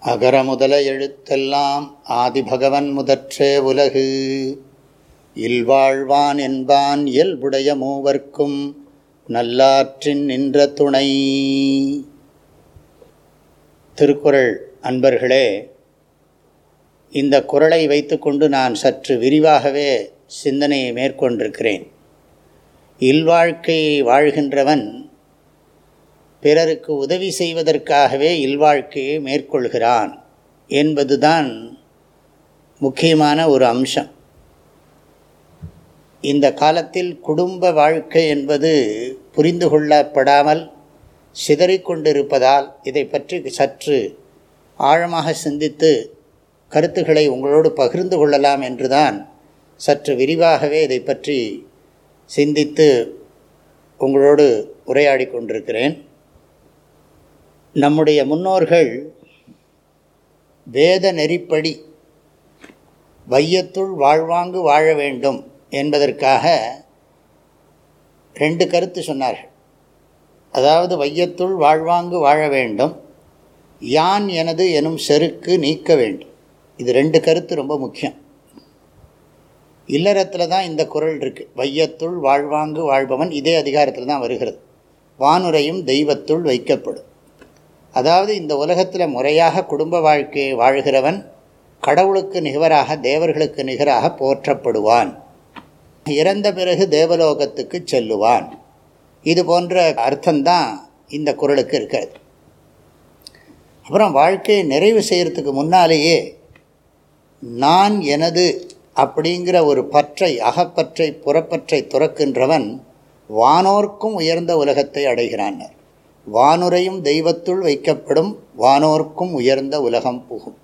அகர முதல எழுத்தெல்லாம் ஆதிபகவன் முதற்றே உலகு. இல்வாழ்வான் என்பான் இயல்புடைய மூவர்க்கும் நல்லாற்றின் நின்ற துணை. திருக்குறள் அன்பர்களே இந்த குரலை வைத்துக்கொண்டு நான் சற்று விரிவாகவே சிந்தனையை மேற்கொண்டிருக்கிறேன். இல்வாழ்க்கை வாழ்கின்றவன் பிறருக்கு உதவி செய்வதற்காகவே இல்வாழ்க்கையை மேற்கொள்கிறான் என்பதுதான் முக்கியமான ஒரு அம்சம். இந்த காலத்தில் குடும்ப வாழ்க்கை என்பது புரிந்து கொள்ளப்படாமல் சிதறிக்கொண்டிருப்பதால் இதை பற்றி சற்று ஆழமாக சிந்தித்து கருத்துக்களை உங்களோடு பகிர்ந்து கொள்ளலாம் என்றுதான் சற்று விரிவாகவே இதை பற்றி சிந்தித்து உங்களோடு உரையாடி கொண்டிருக்கிறேன். நம்முடைய முன்னோர்கள் வேத நெறிப்படி வையத்துள் வாழ்வாங்கு வாழ வேண்டும் என்பதற்காக ரெண்டு கருத்து சொன்னார்கள். அதாவது வையத்துள் வாழ்வாங்கு வாழ வேண்டும் யான் எனது எனும் செருக்கு நீக்க வேண்டும். இது ரெண்டு கருத்து ரொம்ப முக்கியம். இல்லறத்தில் தான் இந்த குரல் இருக்குது வையத்துள் வாழ்வாங்கு வாழ்பவன் இதே அதிகாரத்தில் தான் வருகிறது. வானுரையும் தெய்வத்துள் வைக்கப்படும். அதாவது இந்த உலகத்தில் முறையாக குடும்ப வாழ்க்கையை வாழ்கிறவன் கடவுளுக்கு நிகராக தேவர்களுக்கு நிகராக போற்றப்படுவான். இறந்த பிறகு தேவலோகத்துக்கு செல்லுவான். இது போன்ற அர்த்தம்தான் இந்த குரலுக்கு இருக்கிறது. அப்புறம் வாழ்க்கையை நிறைவு செய்கிறதுக்கு முன்னாலேயே நான் எனது அப்படிங்கிற ஒரு பற்றை அகப்பற்றை புறப்பற்றை துறக்கின்றவன் வானோர்க்கும் உயர்ந்த உலகத்தை அடைகிறான். வானுரையும் தெய்வத்துள் வைக்கப்படும் வானோர்க்கும் உயர்ந்த உலகம் புகும்.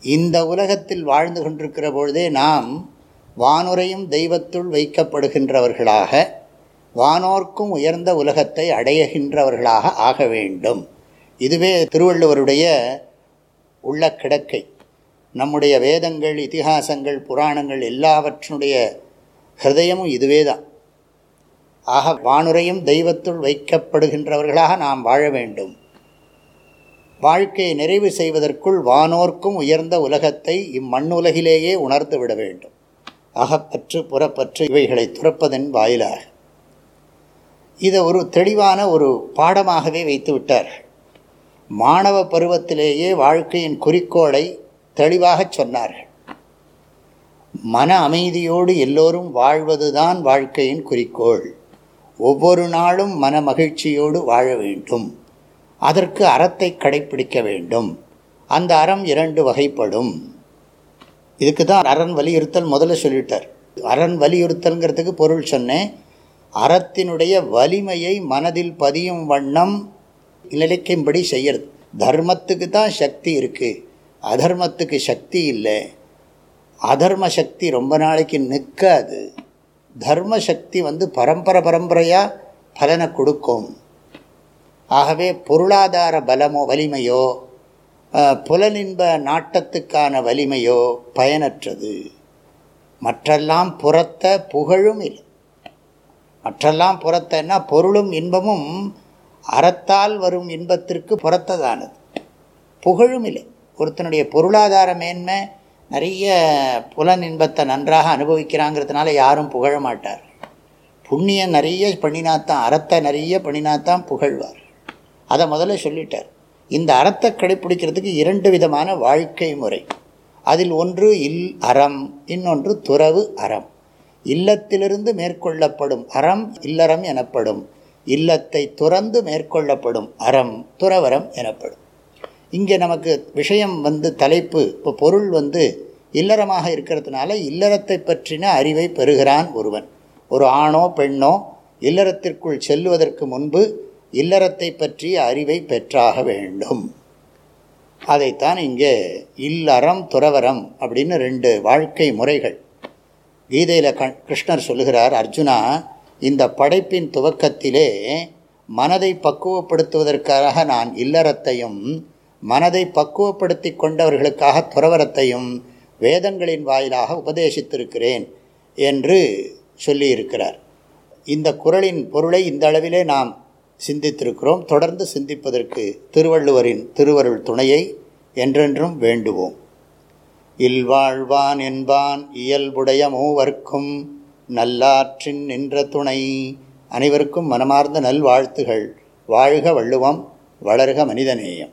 இந்த உலகத்தில் வாழ்ந்து கொண்டிருக்கிற பொழுதே நாம் வானுரையும் தெய்வத்துள் வைக்கப்படுகின்றவர்களாக வானோர்க்கும் உயர்ந்த உலகத்தை அடையகின்றவர்களாக ஆக வேண்டும். இதுவே திருவள்ளுவருடைய உள்ள கிடக்கை. நம்முடைய வேதங்கள் இதிகாசங்கள் புராணங்கள் எல்லாவற்றினுடைய ஹிருதயமும் இதுவே தான் ஆக வானுரையும் தெய்வத்துள் வைக்கப்படுகின்றவர்களாக நாம் வாழ வேண்டும். வாழ்க்கையை நிறைவு செய்வதற்குள் வானோர்க்கும் உயர்ந்த உலகத்தை இம்மண்ணுலகிலேயே உணர்ந்து விட வேண்டும். அகப்பற்று புறப்பற்று இவைகளை துறப்பதன் வாயிலாக. இதை ஒரு தெளிவான ஒரு பாடமாகவே வைத்து விட்டார்கள். மாணவ பருவத்திலேயே வாழ்க்கையின் குறிக்கோளை தெளிவாக சொன்னார்கள். மன அமைதியோடு எல்லோரும் வாழ்வதுதான் வாழ்க்கையின் குறிக்கோள். ஒவ்வொரு நாளும் மன மகிழ்ச்சியோடு வாழ வேண்டும். அதற்கு அறத்தை கடைப்பிடிக்க வேண்டும். அந்த அறம் இரண்டு வகைப்படும். இதுக்கு தான் அரண் வலியுறுத்தல் முதல்ல சொல்லிட்டார். அரண் வலியுறுத்தல்ங்கிறதுக்கு பொருள் சொன்னேன். அறத்தினுடைய வலிமையை மனதில் பதியும் வண்ணம் நிலைக்கும்படி செய்யறது. தர்மத்துக்கு தான் சக்தி இருக்குது அதர்மத்துக்கு சக்தி இல்லை. அதர்ம சக்தி ரொம்ப நாளைக்கு நிற்காது. தர்ம சக்தி வந்து பரம்பரை பரம்பரையாக பலனை கொடுக்கும். ஆகவே பொருளாதார பலமோ வலிமையோ புலனின்ப நாட்டத்துக்கான வலிமையோ பயனற்றது. மற்றெல்லாம் புறத்த புகழும் இல்லை. மற்றெல்லாம் புறத்தன்னா பொருளும் இன்பமும் அறத்தால் வரும் இன்பத்திற்கு புறத்ததானது. புகழும் இல்லை. ஒருத்தனுடைய பொருளாதார மேன்மை நிறைய புலன் இன்பத்தை நன்றாக அனுபவிக்கிறாங்கிறதுனால யாரும் புகழ மாட்டார். புண்ணியம் நிறைய பண்ணினாத்தான் அறத்தை நிறைய பண்ணினாத்தான் புகழ்வார். அதை முதல்ல சொல்லிட்டார். இந்த அறத்தை கடைப்பிடிக்கிறதுக்கு இரண்டு விதமான வாழ்க்கை முறை. அதில் ஒன்று இல் அறம் இன்னொன்று துறவு அறம். இல்லத்திலிருந்து மேற்கொள்ளப்படும் அறம் இல்லறம் எனப்படும். இல்லத்தை துறந்து மேற்கொள்ளப்படும் அறம் துறவரம் எனப்படும். இங்கே நமக்கு விஷயம் வந்து தலைப்பு இப்போ பொருள் வந்து இல்லறமாக இருக்கிறதுனால இல்லறத்தை பற்றின அறிவை பெறுகிறான் ஒருவன். ஒரு ஆணோ பெண்ணோ இல்லறத்திற்குள் செல்லுவதற்கு முன்பு இல்லறத்தை பற்றிய அறிவை பெற்றாக வேண்டும். அதைத்தான் இங்கே இல்லறம் துறவரம் அப்படின்னு ரெண்டு வாழ்க்கை முறைகள். கீதையில் கிருஷ்ணர் சொல்லுகிறார் அர்ஜுனா இந்த படைப்பின் துவக்கத்திலே மனதை பக்குவப்படுத்துவதற்காக நான் இல்லறத்தையும் மனதை பக்குவப்படுத்தி கொண்டவர்களுக்காக துறவரத்தையும் வேதங்களின் வாயிலாக உபதேசித்திருக்கிறேன் என்று சொல்லியிருக்கிறார். இந்த குரலின் பொருளை இந்த அளவிலே நாம் சிந்தித்திருக்கிறோம். தொடர்ந்து சிந்திப்பதற்கு திருவள்ளுவரின் திருவருள் துணையை என்றென்றும் வேண்டுவோம். இல்வாழ்வான் என்பான் இயல்புடைய மூவர்க்கும் நல்லாற்றின் நின்ற துணை. அனைவருக்கும் மனமார்ந்த நல்வாழ்த்துகள். வாழ்க வள்ளுவம் வளர்க மனிதநேயம்.